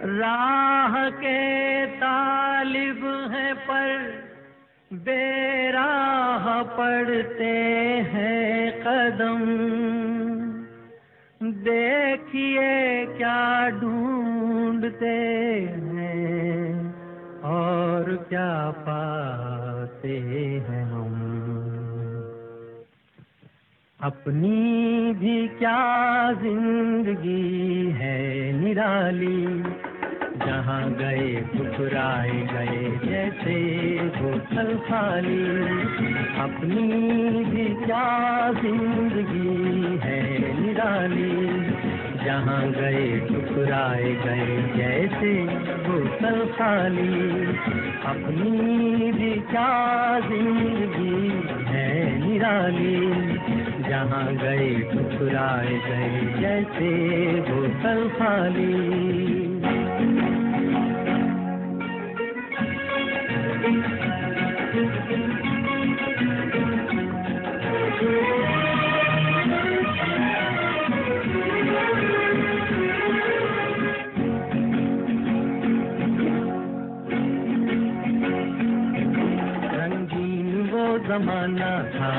राह के तालिब हैं पर, बेराह पड़ते हैं कदम। देखिए क्या ढूंढते हैं और क्या पाते हैं हम। अपनी भी क्या ज़िंदगी है निराली जहाँ गए ठुकराए गए, जैसे बोतल खाली अपनी भी क्या ज़िंदगी है निराली। जहाँ गए ठुकराए गए, जैसे बोतल खाली अपनी भी क्या ज़िंदगी है निराली। जहाँ गए ठुकराए गए, जैसे बोतल खाली जमाना था।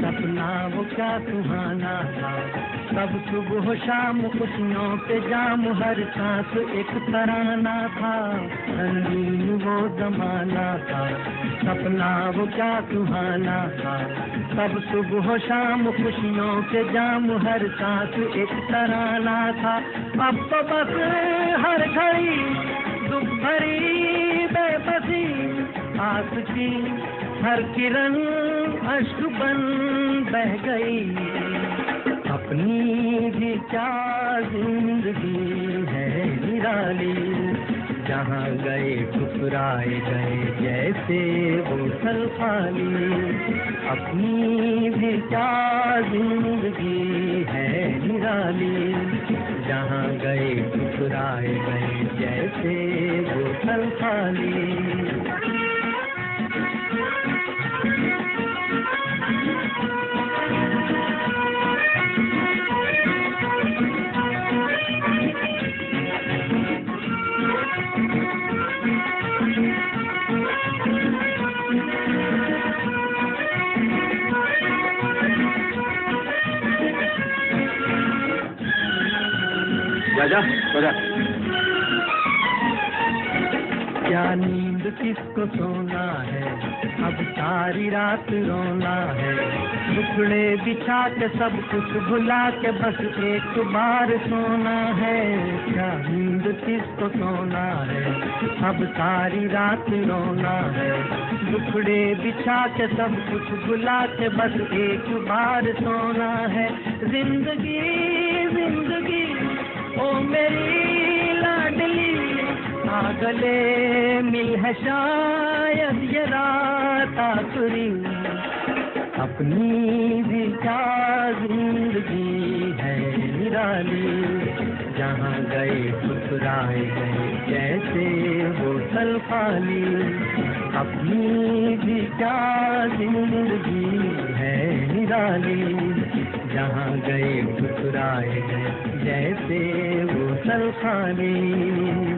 सपना वो क्या सुहाना था। सब सुबह शाम खुशियों पे जाम, हर सांस एक तराना था। रंगीन वो जमाना था। सपना वो क्या सुहाना था। सब सुबह शाम खुशियों के जाम, हर सांस एक तराना था। अब तो बस हर घड़ी दुख भरी बेबसी, आस की हर किरण अश्क बन बह गई। अपनी भी क्या ज़िंदगी है निराली। जहाँ गए ठुकराए गए जैसे बोतल खाली अपनी भी क्या ज़िंदगी है निराली। जहाँ गए ठुकराए गए जैसे बोतल खाली जा जा जा। क्या नींद किसको सोना है? अब सारी रात रोना है। टुकड़े बिछा के सब कुछ भुला के बस एक बार सोना है। क्या नींद किसको सोना है? अब सारी रात रोना है। टुकड़े बिछा के सब कुछ भुला के बस एक बार सोना है। ज़िंदगी ज़िंदगी। ओ मेरी लाडली आ गले मिल है शायद ये रात आखिरी। अपनी भी क्या ज़िंदगी है निराली, जहाँ गए ठुकराए गए, जैसे बोतल खाली। अपनी भी क्या ज़िंदगी है निराली। गए ठुकराए गए जैसे वो खाली